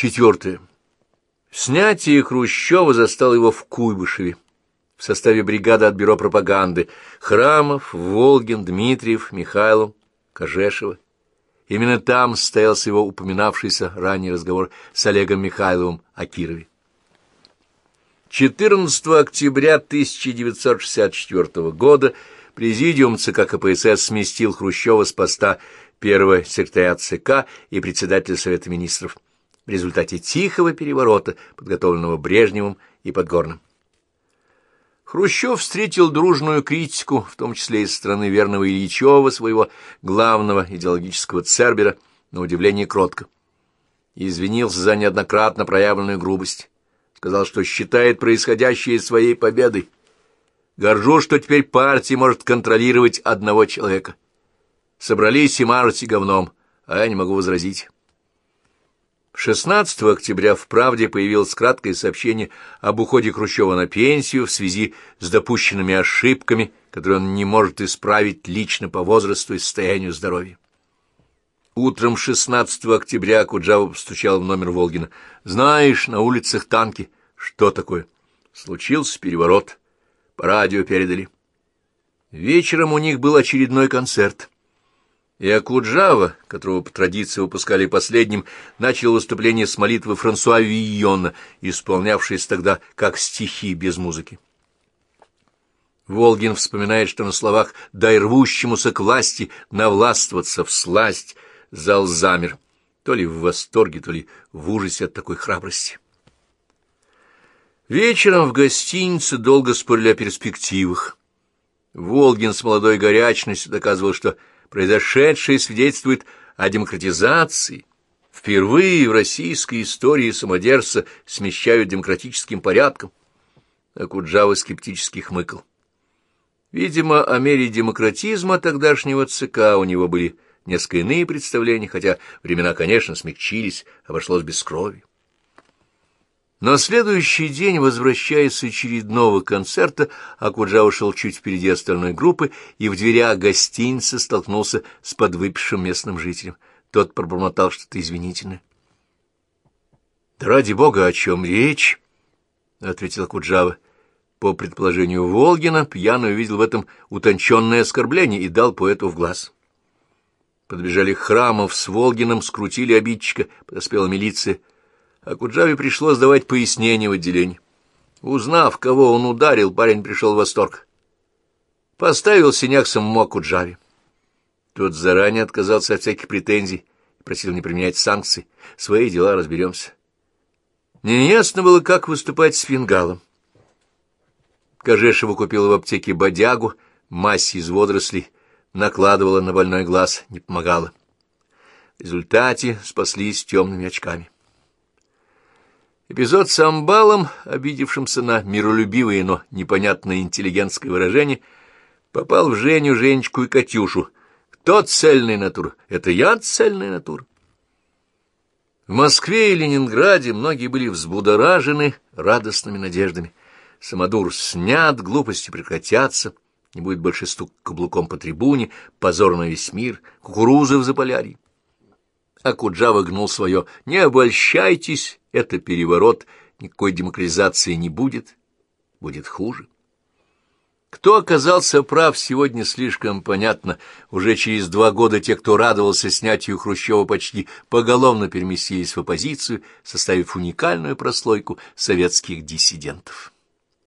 Четвертое. Снятие Хрущева застало его в Куйбышеве в составе бригады от бюро пропаганды Храмов, Волгин, Дмитриев, Михайлов, Кожешева. Именно там состоялся его упоминавшийся ранний разговор с Олегом Михайловым о Кирове. 14 октября 1964 года Президиум ЦК КПСС сместил Хрущева с поста первого секретаря ЦК и председателя Совета Министров в результате тихого переворота, подготовленного Брежневым и Подгорным. Хрущев встретил дружную критику, в том числе из страны верного Ильичева, своего главного идеологического цербера, на удивление кротко. Извинился за неоднократно проявленную грубость. Сказал, что считает происходящее своей победой. Горжусь, что теперь партия может контролировать одного человека. Собрались и мажете говном, а я не могу возразить. 16 октября в «Правде» появилось краткое сообщение об уходе Хрущева на пенсию в связи с допущенными ошибками, которые он не может исправить лично по возрасту и состоянию здоровья. Утром 16 октября Куджава постучал в номер Волгина. «Знаешь, на улицах танки. Что такое?» «Случился переворот. По радио передали». Вечером у них был очередной концерт. И Акуджава, которого по традиции выпускали последним, начал выступление с молитвы Франсуа Вийона, исполнявшейся тогда как стихи без музыки. Волгин вспоминает, что на словах «дай рвущемуся к власти навластвоваться в сласть» зал замер, то ли в восторге, то ли в ужасе от такой храбрости. Вечером в гостинице долго спорили о перспективах. Волгин с молодой горячностью доказывал, что произошедшее свидетельствует о демократизации. Впервые в российской истории самодержца смещают демократическим порядком. А Куджава скептически хмыкал. Видимо, о мере демократизма тогдашнего ЦК у него были несколько иные представления, хотя времена, конечно, смягчились, обошлось без крови. На следующий день, возвращаясь с очередного концерта, Акуджа ушел чуть впереди остальной группы и в дверях гостиницы столкнулся с подвыпившим местным жителем. Тот пробормотал что-то извинительное. — Да ради бога, о чем речь? — ответил Акуджава. По предположению Волгина, пьяный увидел в этом утонченное оскорбление и дал поэту в глаз. Подбежали Храмов с Волгиным, скрутили обидчика, подоспела милиция — а Куджаве пришлось давать пояснение в отделении. Узнав, кого он ударил, парень пришел в восторг. Поставил синяк самому Акуджаве. Тот заранее отказался от всяких претензий и просил не применять санкций. Свои дела разберемся. Неясно было, как выступать с фингалом. Кожешева купила в аптеке бодягу, мазь из водорослей, накладывала на больной глаз, не помогала. В результате спаслись темными очками. Эпизод с амбалом, обидевшимся на миролюбивое, но непонятное интеллигентское выражение, попал в Женю, Женечку и Катюшу. Кто цельная натура? Это я цельная натура. В Москве и Ленинграде многие были взбудоражены радостными надеждами. Самодур снят, глупости прекратятся, не будет больше стук каблуком по трибуне, позор на весь мир, кукурузы в Заполярье. А Куджава гнул свое «Не обольщайтесь, это переворот, никакой демократизации не будет, будет хуже». Кто оказался прав, сегодня слишком понятно. Уже через два года те, кто радовался снятию Хрущева, почти поголовно переместились в оппозицию, составив уникальную прослойку советских диссидентов.